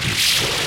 Peace.